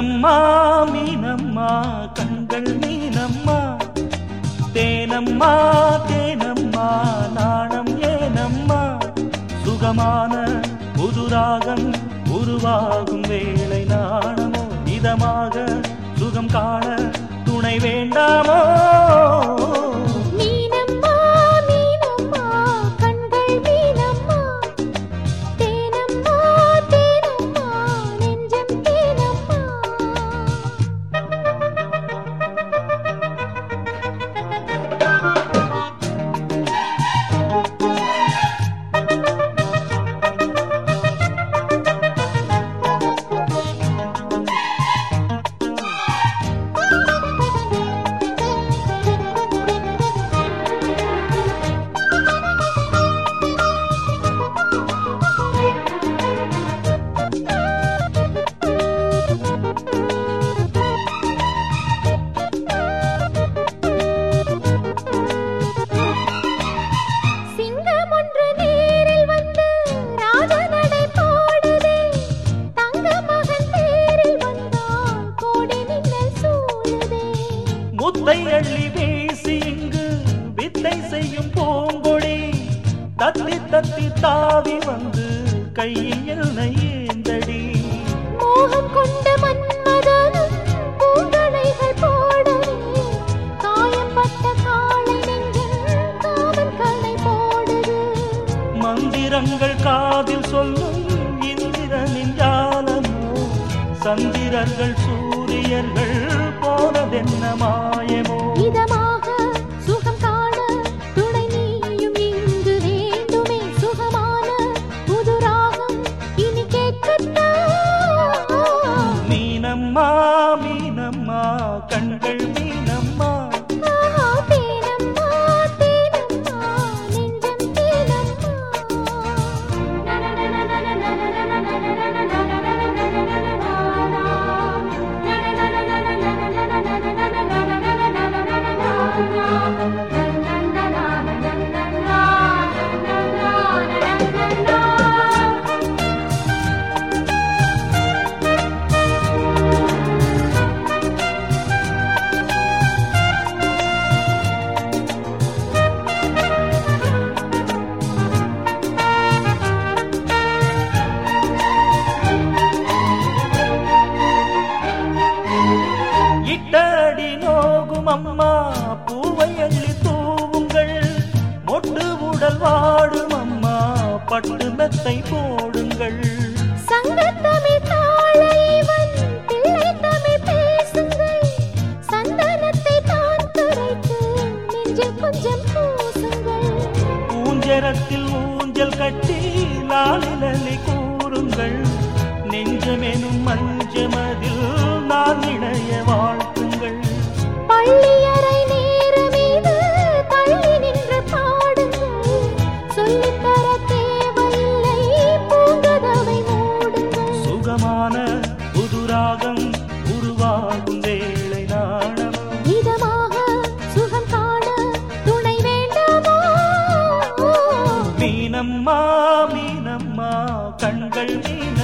மீனம்மா மீனம்மா கண்கள் மீனம்மா. தேனம்மா தேனம்மா நாணம் ஏனம்மா. சுகமான புதுராகம் உருவாகும் வேலை நாணமோ இதமாக சுகம் காண துணை வேண்டாமோ? முத்தை அள்ளி வீசி இங்கு வித்தை செய்யும் பூங்கொடி. தத்தி தத்தி தாவி வந்து கையில் என்னை ஏந்தடி மோகம் கொண்ட மன்மதனும் காளை நெஞ்சில் போடுது. மந்திரங்கள் காதில் சொல்லும் இந்திரனின் ஜாலமோ சந்திரர்கள் சூரியர்கள் போனதென்ன மாயமோ? இதமாக சுகம் காண துணை நீயும் இங்கு வேண்டுமே. சுகமான புது ராகம் இனி கேட்கத்தான் மீனம்மா மீனம்மா கண்கள் அம்மா பூவை அள்ளி தூவுங்கள். மொட்டு உடல் வாடும் அம்மா பட்டு மெத்தை போடுங்கள். ஊஞ்சரத்தில் ஊஞ்சல் கட்டி லாலிலி கூறுங்கள். நெஞ்சமெனும் மஞ்சமதில் புதுராகம் உருவாகும் வேளை நாணம் இதமாக சுகம் காண துணை வேண்டாமோ? மீனம்மா மீனம்மா கண்கள் மீனம்மா